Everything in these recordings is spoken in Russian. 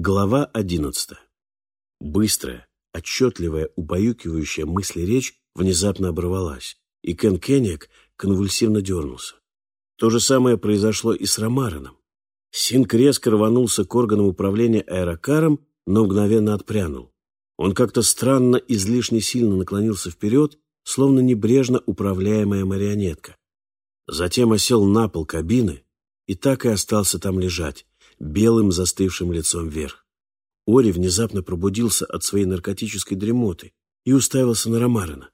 Глава одиннадцатая. Быстрая, отчетливая, убаюкивающая мысли речь внезапно оборвалась, и Кен Кенниак конвульсивно дернулся. То же самое произошло и с Ромарином. Синк резко рванулся к органам управления аэрокаром, но мгновенно отпрянул. Он как-то странно, излишне сильно наклонился вперед, словно небрежно управляемая марионетка. Затем осел на пол кабины и так и остался там лежать, белым застывшим лицом вверх. Ори внезапно пробудился от своей наркотической дремоты и уставился на Ромарина.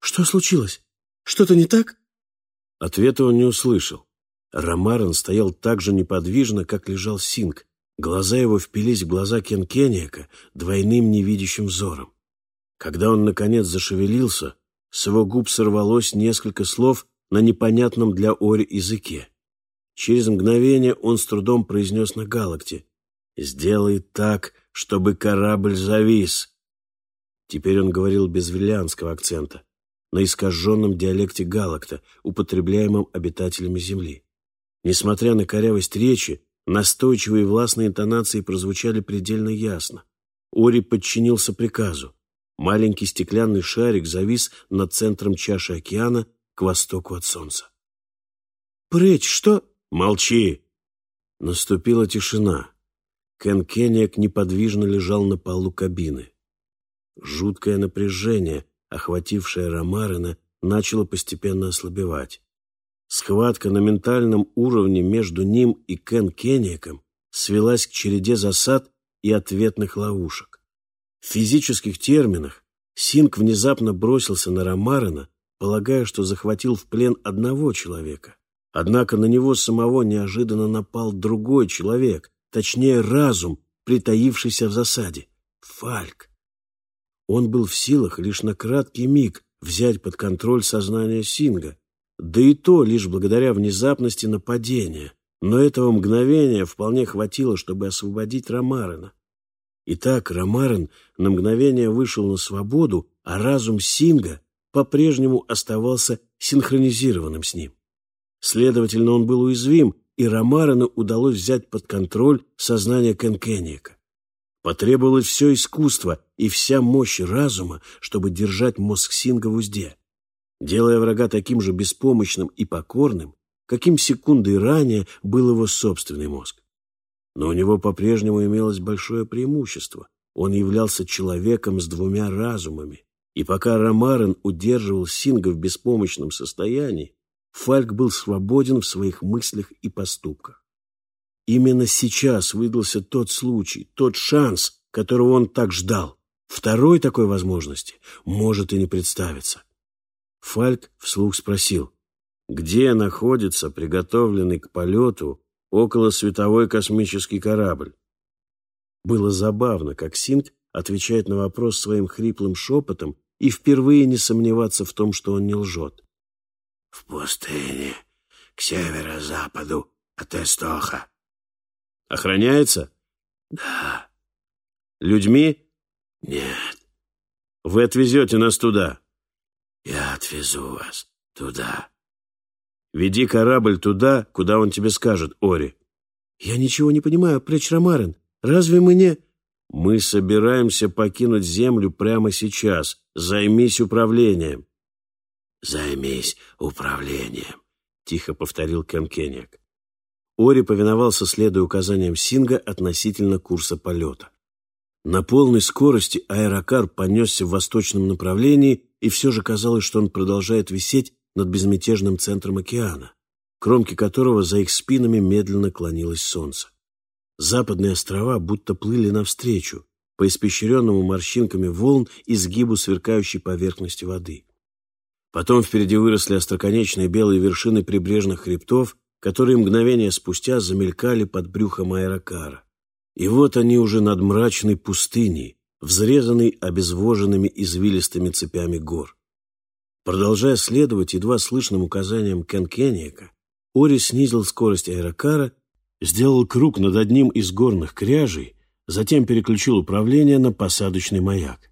«Что случилось? Что-то не так?» Ответа он не услышал. Ромарин стоял так же неподвижно, как лежал Синг. Глаза его впились в глаза Кен Кенниака двойным невидящим взором. Когда он, наконец, зашевелился, с его губ сорвалось несколько слов на непонятном для Ори языке. Через мгновение он с трудом произнес на галакте «Сделай так, чтобы корабль завис». Теперь он говорил без виллианского акцента, на искаженном диалекте галакта, употребляемом обитателями Земли. Несмотря на корявость речи, настойчивые властные интонации прозвучали предельно ясно. Ори подчинился приказу. Маленький стеклянный шарик завис над центром чаши океана к востоку от солнца. «Прыть, что?» «Молчи!» Наступила тишина. Кен Кенниак неподвижно лежал на полу кабины. Жуткое напряжение, охватившее Ромарина, начало постепенно ослабевать. Схватка на ментальном уровне между ним и Кен Кенниаком свелась к череде засад и ответных ловушек. В физических терминах Синг внезапно бросился на Ромарина, полагая, что захватил в плен одного человека. Однако на него самого неожиданно напал другой человек, точнее разум, притаившийся в засаде — Фальк. Он был в силах лишь на краткий миг взять под контроль сознание Синга, да и то лишь благодаря внезапности нападения, но этого мгновения вполне хватило, чтобы освободить Ромарина. Итак, Ромарин на мгновение вышел на свободу, а разум Синга по-прежнему оставался синхронизированным с ним. Следовательно, он был уязвим, и Ромарану удалось взять под контроль сознание Кенкениека. Потребовалось все искусство и вся мощь разума, чтобы держать мозг Синга в узде, делая врага таким же беспомощным и покорным, каким секундой ранее был его собственный мозг. Но у него по-прежнему имелось большое преимущество. Он являлся человеком с двумя разумами, и пока Ромарен удерживал Синга в беспомощном состоянии, Фальк был свободен в своих мыслях и поступках. Именно сейчас выдался тот случай, тот шанс, которого он так ждал. Второй такой возможности может и не представиться. Фальк вслух спросил, где находится приготовленный к полету околосветовой космический корабль? Было забавно, как Синг отвечает на вопрос своим хриплым шепотом и впервые не сомневаться в том, что он не лжет. В пустыне, к северо-западу от Эстоха. Охраняется? Да. Людьми? Нет. Вы отвезете нас туда? Я отвезу вас туда. Веди корабль туда, куда он тебе скажет, Ори. Я ничего не понимаю, Плеч Ромарин. Разве мы не... Мы собираемся покинуть Землю прямо сейчас. Займись управлением. «Займись управлением», — тихо повторил Кенкенек. Ори повиновался, следуя указаниям Синга относительно курса полета. На полной скорости аэрокар понесся в восточном направлении, и все же казалось, что он продолжает висеть над безмятежным центром океана, кромки которого за их спинами медленно клонилось солнце. Западные острова будто плыли навстречу, по испещренному морщинками волн изгибу сверкающей поверхности воды. Потом впереди выросли остроконечные белые вершины прибрежных хребтов, которые мгновение спустя замелькали под брюхом аэрокара. И вот они уже над мрачной пустыней, взрезанной обезвоженными извилистыми цепями гор. Продолжая следовать едва слышным указаниям Кен Кенниека, Ори снизил скорость аэрокара, сделал круг над одним из горных кряжей, затем переключил управление на посадочный маяк.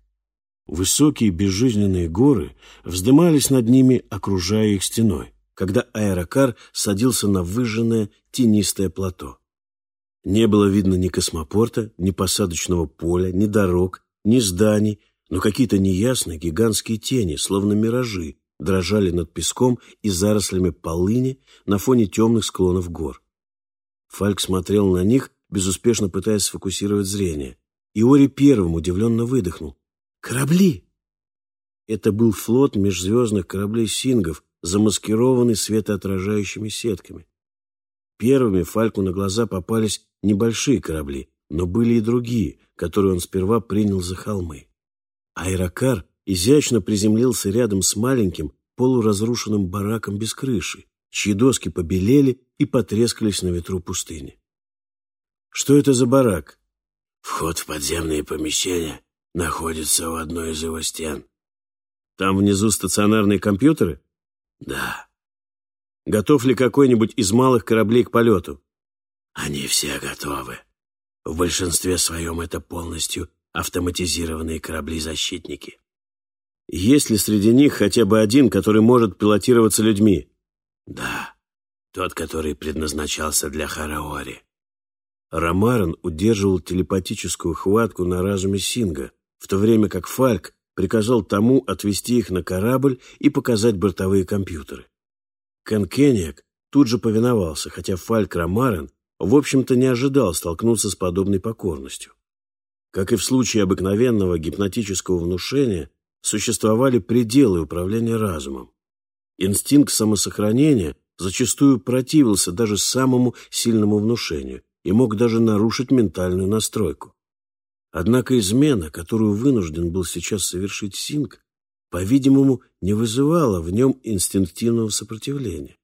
Высокие безжизненные горы вздымались над ними, окружая их стеной, когда аэрокар садился на выжженное тенистое плато. Не было видно ни космопорта, ни посадочного поля, ни дорог, ни зданий, но какие-то неясные гигантские тени, словно миражи, дрожали над песком и зарослями полыни на фоне темных склонов гор. Фальк смотрел на них, безуспешно пытаясь сфокусировать зрение. И Ори первым удивленно выдохнул. «Корабли!» Это был флот межзвездных кораблей сингов, замаскированный светоотражающими сетками. Первыми Фальку на глаза попались небольшие корабли, но были и другие, которые он сперва принял за холмы. Аэрокар изящно приземлился рядом с маленьким, полуразрушенным бараком без крыши, чьи доски побелели и потрескались на ветру пустыни. Что это за барак? Вход в подземные помещения находится у одной из его стен. Там внизу стационарные компьютеры? Да. Готов ли какой-нибудь из малых кораблей к полету? Они все готовы. В большинстве своем это полностью автоматизированные корабли-защитники. Есть ли среди них хотя бы один, который может пилотироваться людьми? Да, тот, который предназначался для Хараори. Ромарон удерживал телепатическую хватку на разуме Синга, в то время как Фальк приказал тому отвезти их на корабль и показать бортовые компьютеры. Кен Кенниак тут же повиновался, хотя Фальк Ромарен, в общем-то, не ожидал столкнуться с подобной покорностью. Как и в случае обыкновенного гипнотического внушения, существовали пределы управления разумом. Инстинкт самосохранения зачастую противился даже самому сильному внушению и мог даже нарушить ментальную настройку. Однако измена, которую вынужден был сейчас совершить Синг, по-видимому, не вызывала в нем инстинктивного сопротивления.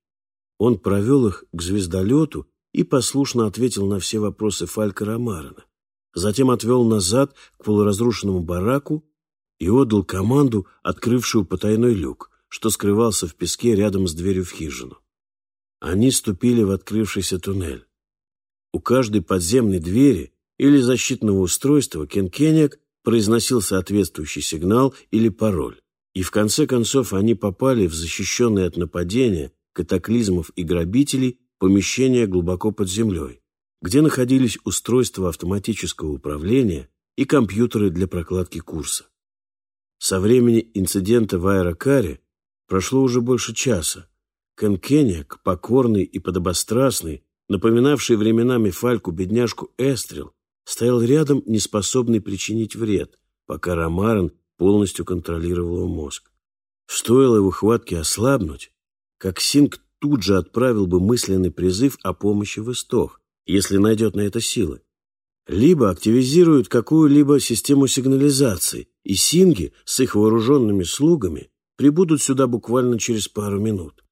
Он провел их к звездолету и послушно ответил на все вопросы Фалька Ромарена. Затем отвел назад к полуразрушенному бараку и отдал команду, открывшую потайной люк, что скрывался в песке рядом с дверью в хижину. Они ступили в открывшийся туннель. У каждой подземной двери или защитного устройства Кенкенек произносил соответствующий сигнал или пароль, и в конце концов они попали в защищенное от нападения, катаклизмов и грабителей помещение глубоко под землей, где находились устройства автоматического управления и компьютеры для прокладки курса. Со времени инцидента в аэрокаре прошло уже больше часа. Кенкенек, покорный и подобострастный, напоминавший временами Фальку бедняжку Эстрел, стоял рядом, неспособный причинить вред, пока Ромарен полностью контролировал его мозг. Стоило его хватке ослабнуть, как Синг тут же отправил бы мысленный призыв о помощи в исток, если найдет на это силы. Либо активизирует какую-либо систему сигнализации, и Синги с их вооруженными слугами прибудут сюда буквально через пару минут.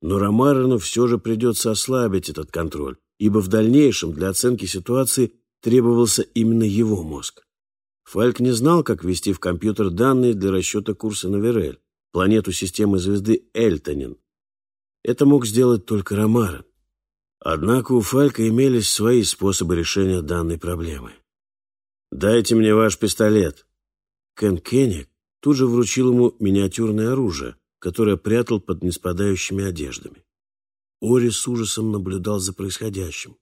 Но Ромарену все же придется ослабить этот контроль, ибо в дальнейшем для оценки ситуации требовался именно его мозг. Фальк не знал, как ввести в компьютер данные для расчета курса на Верель, планету системы звезды Эльтонин. Это мог сделать только Ромарен. Однако у Фалька имелись свои способы решения данной проблемы. «Дайте мне ваш пистолет». Кен Кенник тут же вручил ему миниатюрное оружие, которое прятал под неспадающими одеждами. Ори с ужасом наблюдал за происходящим.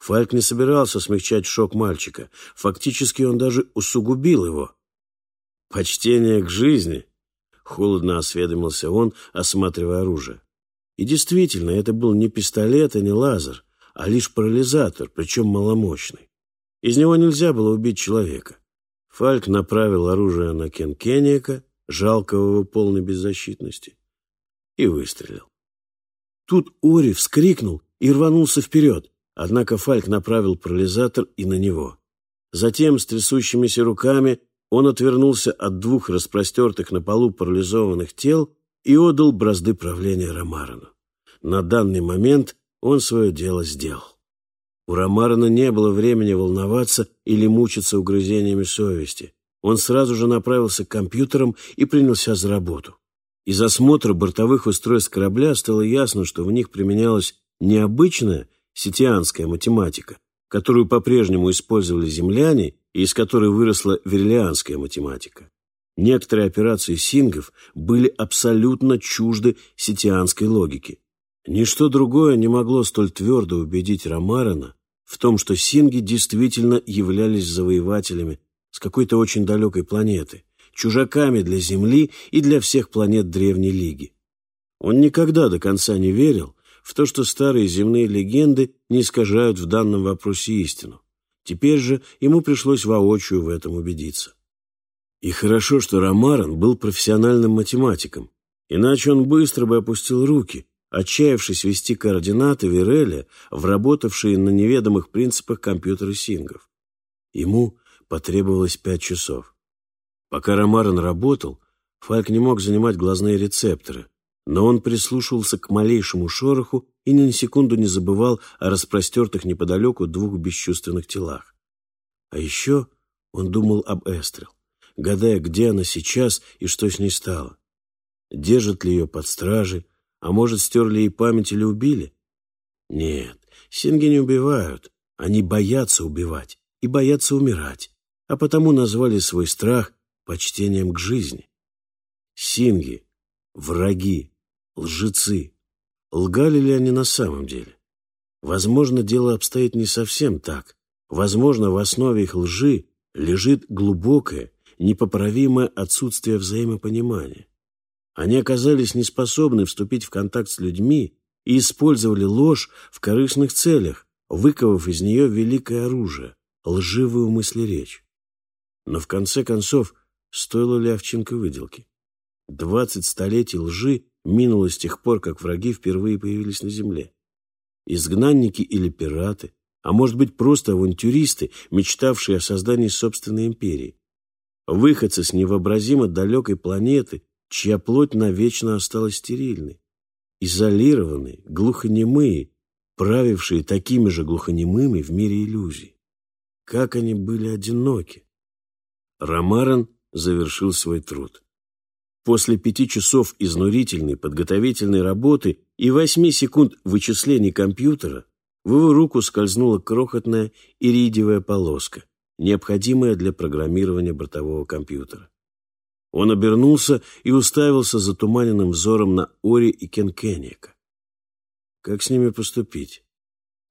Фальк не собирался смягчать шок мальчика. Фактически он даже усугубил его. «Почтение к жизни», — холодно осведомился он, осматривая оружие. И действительно, это был не пистолет и не лазер, а лишь парализатор, причем маломощный. Из него нельзя было убить человека. Фальк направил оружие на Кен Кенниека, жалкого его полной беззащитности, и выстрелил. Тут Ори вскрикнул и рванулся вперед. Однако Фальк направил парализатор и на него. Затем с трясущимися руками он отвернулся от двух распростертых на полу парализованных тел и отдал бразды правления Ромарану. На данный момент он свое дело сделал. У Ромарана не было времени волноваться или мучиться угрызениями совести. Он сразу же направился к компьютерам и принялся за работу. Из осмотра бортовых устройств корабля стало ясно, что в них применялась необычная ситианская математика, которую по-прежнему использовали земляне и из которой выросла верлианская математика. Некоторые операции сингов были абсолютно чужды ситианской логике. Ничто другое не могло столь твердо убедить Ромарена в том, что синги действительно являлись завоевателями с какой-то очень далекой планеты, чужаками для Земли и для всех планет Древней Лиги. Он никогда до конца не верил в то, что старые земные легенды не искажают в данном вопросе истину. Теперь же ему пришлось воочию в этом убедиться. И хорошо, что Ромаран был профессиональным математиком, иначе он быстро бы опустил руки, отчаявшись ввести координаты Виреля, вработавшие на неведомых принципах компьютера Сингов. Ему потребовалось пять часов. Пока Ромаран работал, Фальк не мог занимать глазные рецепторы, но он прислушивался к малейшему шороху и ни на секунду не забывал о распростертых неподалеку двух бесчувственных телах. А еще он думал об Эстрел, гадая, где она сейчас и что с ней стало. Держат ли ее под стражей, а может, стерли ей память или убили? Нет, синги не убивают. Они боятся убивать и боятся умирать, а потому назвали свой страх почтением к жизни. Синги — враги, лжецы. Лгали ли они на самом деле? Возможно, дело обстоит не совсем так. Возможно, в основе их лжи лежит глубокое, непоправимое отсутствие взаимопонимания. Они оказались неспособны вступить в контакт с людьми и использовали ложь в корыстных целях, выковав из нее великое оружие — лживую мыслеречь. Но в конце концов, стоило ли овчинка выделки? Двадцать столетий лжи минуло с тех пор, как враги впервые появились на земле. Изгнанники или пираты, а может быть просто авантюристы, мечтавшие о создании собственной империи. Выходцы с невообразимо далекой планеты, чья плоть навечно осталась стерильной. Изолированные, глухонемые, правившие такими же глухонемыми в мире иллюзий. Как они были одиноки! Ромаран завершил свой труд. После пяти часов изнурительной подготовительной работы и восьми секунд вычислений компьютера в его руку скользнула крохотная иридиевая полоска, необходимая для программирования бортового компьютера. Он обернулся и уставился затуманенным взором на Ори и Кенкенека. Как с ними поступить?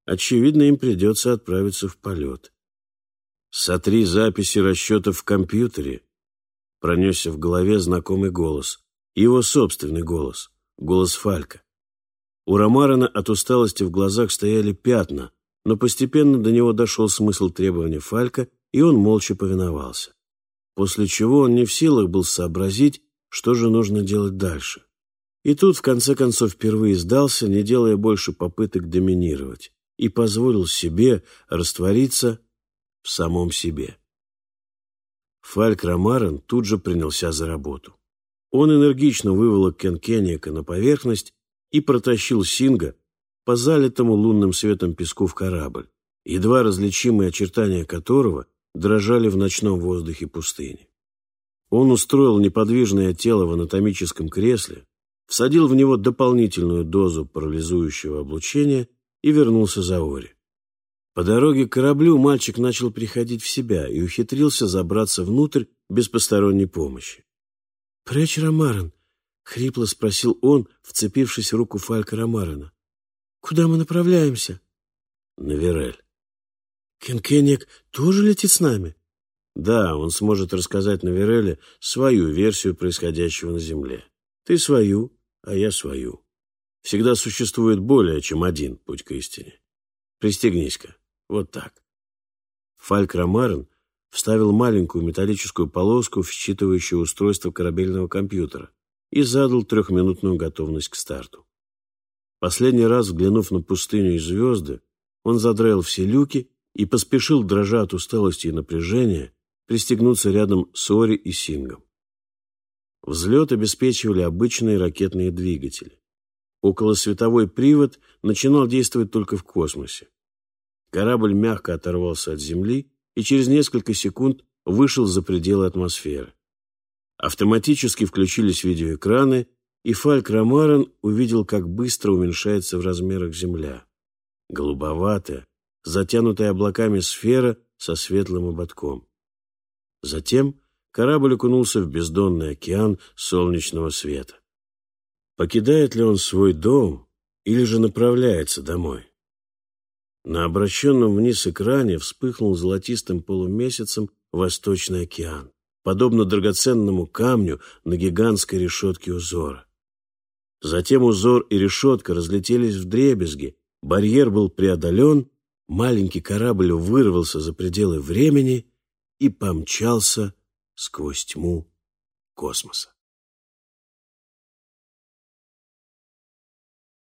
Очевидно, им придется отправиться в полет. Сотри записи расчетов в компьютере Пронесся в голове знакомый голос. Его собственный голос. Голос Фалька. У Ромарана от усталости в глазах стояли пятна, но постепенно до него дошел смысл требования Фалька, и он молча повиновался. После чего он не в силах был сообразить, что же нужно делать дальше. И тут, в конце концов, впервые сдался, не делая больше попыток доминировать, и позволил себе раствориться в самом себе. Фальк Ромарен тут же принялся за работу. Он энергично выволок Кенкениека на поверхность и протащил Синга по залитому лунным светом песку в корабль, едва различимые очертания которого дрожали в ночном воздухе пустыни. Он устроил неподвижное тело в анатомическом кресле, всадил в него дополнительную дозу парализующего облучения и вернулся за Ори. По дороге к кораблю мальчик начал приходить в себя и ухитрился забраться внутрь без посторонней помощи. «Пречь, Ромарен?» — хрипло спросил он, вцепившись в руку Фалька Ромарена. «Куда мы направляемся?» «На Верель». «Кенкенек тоже летит с нами?» «Да, он сможет рассказать на Вереле свою версию происходящего на Земле. Ты свою, а я свою. Всегда существует более чем один путь к истине. Пристегнись-ка». Вот так. Фальк Ромарен вставил маленькую металлическую полоску в считывающее устройство корабельного компьютера и задал трехминутную готовность к старту. Последний раз, взглянув на пустыню и звезды, он задраил все люки и поспешил, дрожа от усталости и напряжения, пристегнуться рядом с Ори и Сингом. Взлет обеспечивали обычные ракетные двигатели. Околосветовой привод начинал действовать только в космосе. Корабль мягко оторвался от земли и через несколько секунд вышел за пределы атмосферы. Автоматически включились видеоэкраны, и Фальк Ромарен увидел, как быстро уменьшается в размерах Земля. Голубоватая, затянутая облаками сфера со светлым ободком. Затем корабль окунулся в бездонный океан солнечного света. Покидает ли он свой дом или же направляется домой? На обращенном вниз экране вспыхнул золотистым полумесяцем Восточный океан, подобно драгоценному камню на гигантской решетке узора. Затем узор и решетка разлетелись в дребезги, барьер был преодолен, маленький корабль вырвался за пределы времени и помчался сквозь тьму космоса.